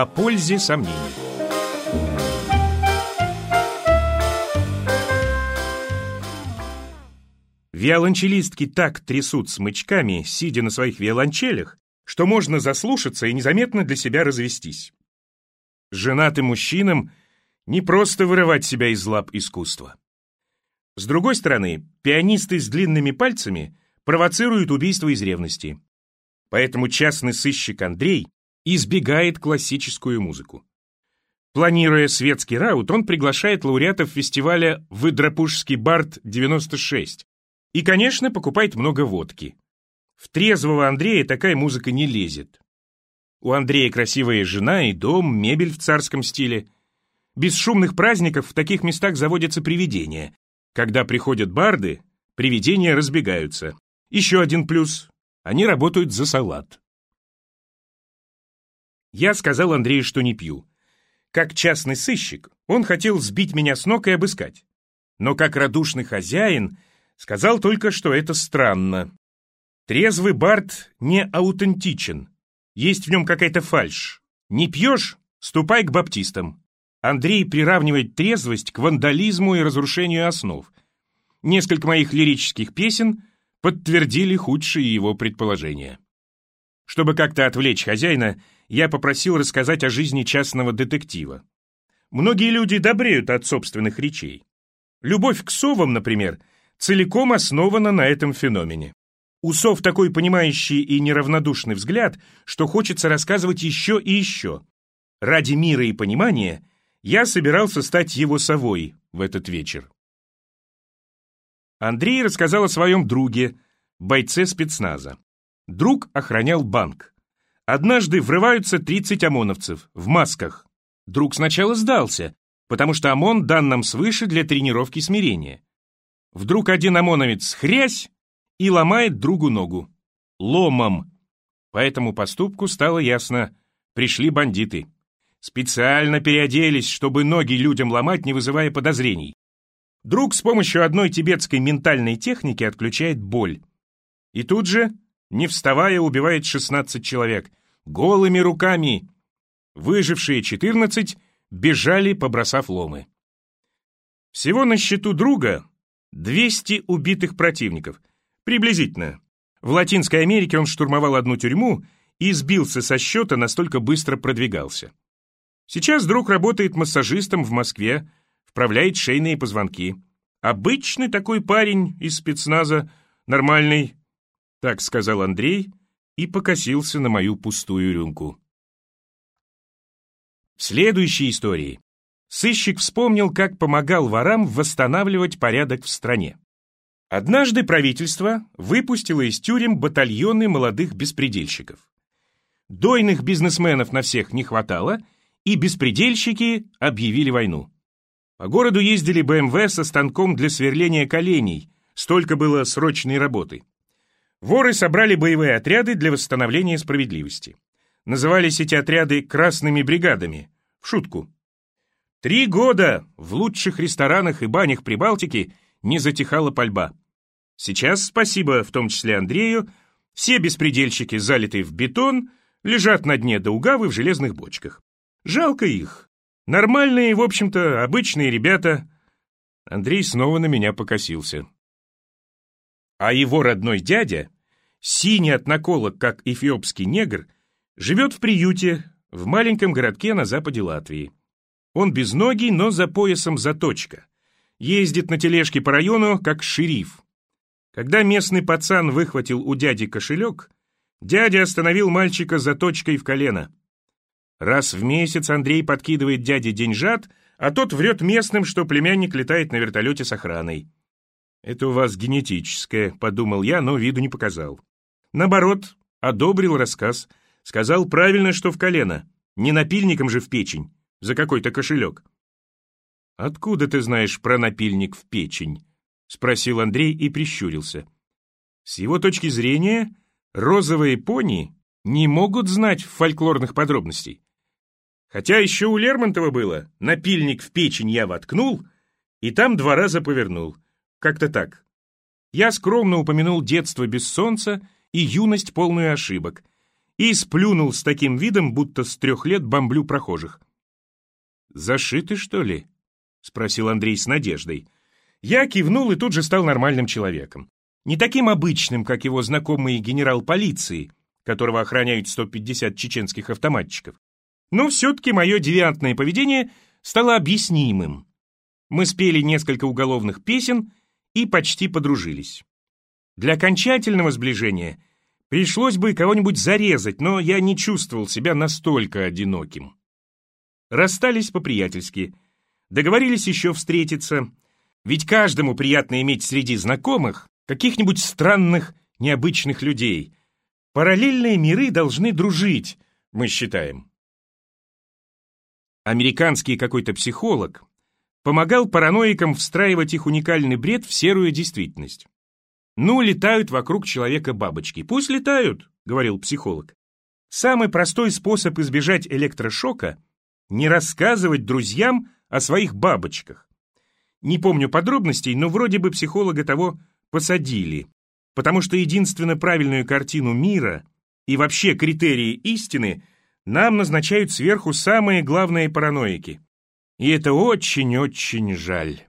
О пользе сомнений. Виолончелистки так трясут смычками, сидя на своих виолончелях, что можно заслушаться и незаметно для себя развестись. Женатым мужчинам не просто вырывать себя из лап искусства. С другой стороны, пианисты с длинными пальцами провоцируют убийство из ревности. Поэтому частный сыщик Андрей избегает классическую музыку. Планируя светский раут, он приглашает лауреатов фестиваля «Выдропужский бард-96» и, конечно, покупает много водки. В трезвого Андрея такая музыка не лезет. У Андрея красивая жена и дом, мебель в царском стиле. Без шумных праздников в таких местах заводятся привидения. Когда приходят барды, привидения разбегаются. Еще один плюс — они работают за салат. Я сказал Андрею, что не пью. Как частный сыщик, он хотел сбить меня с ног и обыскать. Но как радушный хозяин сказал только, что это странно. Трезвый Барт не аутентичен. Есть в нем какая-то фальшь. Не пьешь — ступай к баптистам. Андрей приравнивает трезвость к вандализму и разрушению основ. Несколько моих лирических песен подтвердили худшие его предположения. Чтобы как-то отвлечь хозяина, я попросил рассказать о жизни частного детектива. Многие люди добреют от собственных речей. Любовь к совам, например, целиком основана на этом феномене. У сов такой понимающий и неравнодушный взгляд, что хочется рассказывать еще и еще. Ради мира и понимания я собирался стать его совой в этот вечер. Андрей рассказал о своем друге, бойце спецназа. Друг охранял банк. Однажды врываются 30 ОМОНовцев в масках. Друг сначала сдался, потому что ОМОН дан нам свыше для тренировки смирения. Вдруг один ОМОНовец хрясь и ломает другу ногу. Ломом. По этому поступку стало ясно, пришли бандиты. Специально переоделись, чтобы ноги людям ломать, не вызывая подозрений. Друг с помощью одной тибетской ментальной техники отключает боль. И тут же, не вставая, убивает 16 человек. Голыми руками. Выжившие 14 бежали, побросав ломы. Всего на счету друга 200 убитых противников. Приблизительно. В Латинской Америке он штурмовал одну тюрьму и сбился со счета, настолько быстро продвигался. Сейчас друг работает массажистом в Москве, вправляет шейные позвонки. Обычный такой парень из спецназа, нормальный, так сказал Андрей и покосился на мою пустую рюмку. В следующей истории сыщик вспомнил, как помогал ворам восстанавливать порядок в стране. Однажды правительство выпустило из тюрем батальоны молодых беспредельщиков. Дойных бизнесменов на всех не хватало, и беспредельщики объявили войну. По городу ездили БМВ со станком для сверления коленей, столько было срочной работы. Воры собрали боевые отряды для восстановления справедливости. Назывались эти отряды «красными бригадами», в шутку. Три года в лучших ресторанах и банях Прибалтики не затихала пальба. Сейчас, спасибо в том числе Андрею, все беспредельщики, залитые в бетон, лежат на дне Даугавы в железных бочках. Жалко их, Нормальные, в общем-то, обычные ребята. Андрей снова на меня покосился. А его родной дядя, синий от наколок, как эфиопский негр, живет в приюте в маленьком городке на западе Латвии. Он без ноги, но за поясом заточка. Ездит на тележке по району, как шериф. Когда местный пацан выхватил у дяди кошелек, дядя остановил мальчика заточкой в колено. Раз в месяц Андрей подкидывает дяде деньжат, а тот врет местным, что племянник летает на вертолете с охраной. «Это у вас генетическое», — подумал я, но виду не показал. Наоборот, одобрил рассказ. Сказал правильно, что в колено. Не напильником же в печень. За какой-то кошелек. «Откуда ты знаешь про напильник в печень?» — спросил Андрей и прищурился. С его точки зрения, розовые пони не могут знать фольклорных подробностей. Хотя еще у Лермонтова было «напильник в печень я воткнул» и там два раза повернул. Как-то так. Я скромно упомянул детство без солнца и юность полную ошибок. и сплюнул с таким видом, будто с трех лет бомблю прохожих. «Зашиты, что ли?» — спросил Андрей с надеждой. Я кивнул и тут же стал нормальным человеком. Не таким обычным, как его знакомый генерал полиции, которого охраняют 150 чеченских автоматчиков. Но все-таки мое девиантное поведение стало объяснимым. Мы спели несколько уголовных песен и почти подружились. Для окончательного сближения пришлось бы кого-нибудь зарезать, но я не чувствовал себя настолько одиноким. Расстались по-приятельски, договорились еще встретиться, ведь каждому приятно иметь среди знакомых каких-нибудь странных, необычных людей. Параллельные миры должны дружить, мы считаем. Американский какой-то психолог помогал параноикам встраивать их уникальный бред в серую действительность. «Ну, летают вокруг человека бабочки. Пусть летают», — говорил психолог. Самый простой способ избежать электрошока — не рассказывать друзьям о своих бабочках. Не помню подробностей, но вроде бы психолога того посадили, потому что единственно правильную картину мира и вообще критерии истины нам назначают сверху самые главные параноики. И это очень-очень жаль.